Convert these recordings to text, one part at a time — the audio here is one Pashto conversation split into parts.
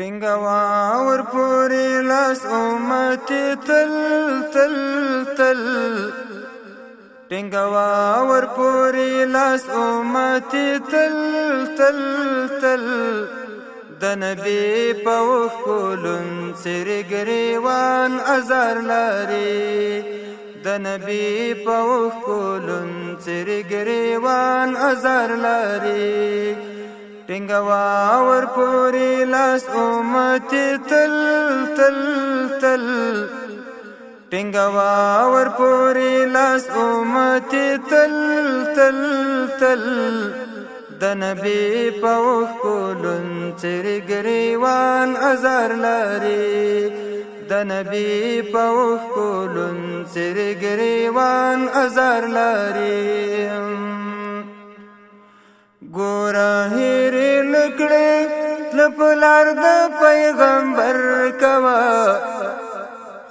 ټینګوا ور پوری لاس امت تل تل تل ټینګوا ور پوری لاس امت تل تل تل د نبی په کولن سرګریوان ازار لري د نبی په کولن سرګریوان ازار لري ټینګوا ور پوری لاس امت تل تل تل ټینګوا ور پوری لاس امت تل تل تل د نبی پوخ کولن چرګریوان ازار لري د نبی پوخ کولن چرګریوان ازار لري پلار د پیغمبر کوا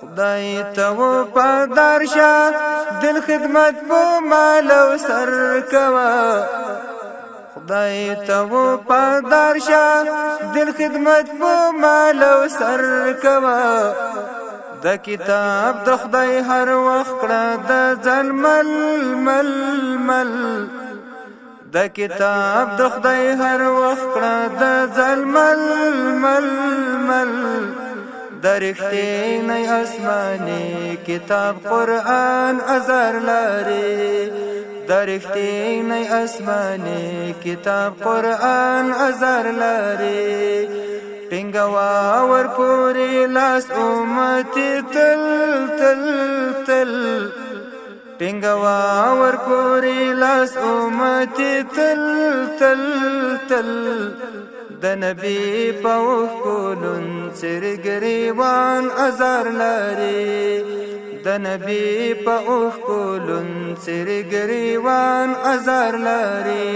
خدای ته و پادار شه دل خدمت په مال او سر کوا خدای ته و پادار شه دل خدمت په مال او سر کوا د کتاب د خدای هر وخت کړه د ځل مل مل مل, مل د کتاب د خدای هر وخت د زلمل مل مل د رښتینې اسماني کتاب قران ازر لري د رښتینې اسماني کتاب قران ازر لري ټینګوا ور پوری لاس امت تل تل تل, تل ټینګوا ور پوری لاس امت تل تل تل د نبی په کولن سر گریوان ازار لري د نبی په کولن سر گریوان ازار لري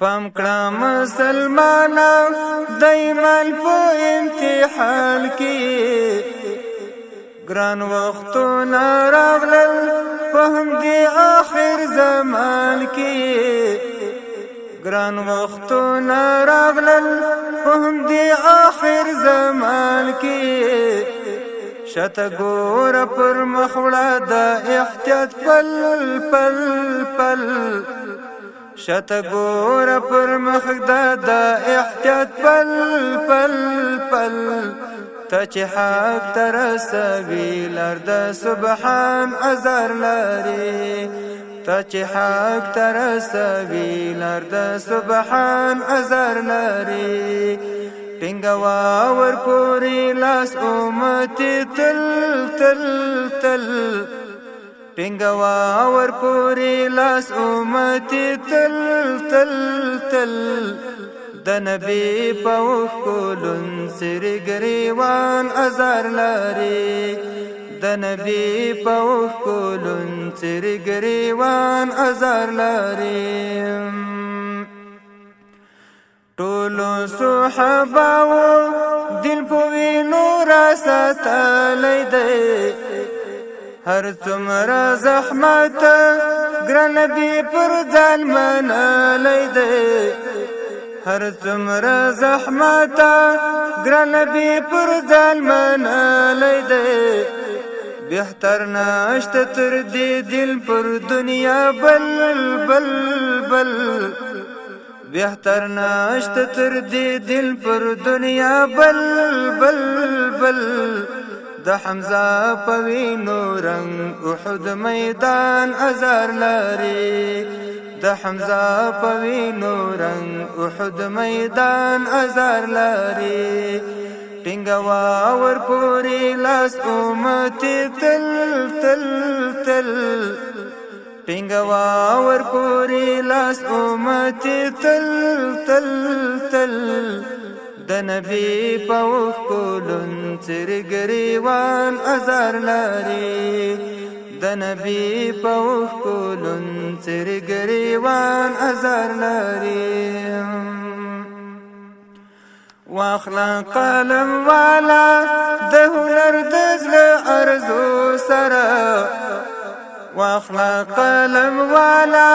پام کړه مسلمانان دایمن په امتحان کې ګران وختونه راغلل په همدې آخر زمان کې ګران وختونه راغلل په همدې آخر زمان کې شت ګور پر مخوړه د احتیاط پل پل پل شت ګور پر مخ د احتیاط پل پل پل, پل ته چې حق ترسوي لر د سبحان عذر لري ته چې حق ترسوي لر د سبحان عذر لري ټینګوا ور پوری لاس امت تل تل تل ټینګوا ور پوری لاس امت تل تل تل, تل د نبی په کولن سر گریوان ازار لري د نبی په کولن سر گریوان ازار لري ټولو صحابه دل په وینو را ستلې دی هر څومره زحمت ګران دی پر ځان منلې دی هر څومره زحمت ګران نبی پر ځان منلې ده بهتر نشته تر دې دل پر دنیا بل بل بل بهتر نشته تر دې دل پر دنیا بل بل بل د حمزه په وینو رنگ احد میدان ازار لري د حمزه پوینو رنگ احد میدان ازار لري ټینګوا ور پوری لاس امت تل تل تل ټینګوا ور پوری لاس امت تل تل تل د نبی په وکولن سرګریوان ازار لري د نبی پوخ کولن سر گریوان ازار لري واخلا قلم والا د هنر د ارزو سرا واخلا قلم والا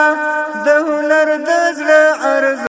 د هنر د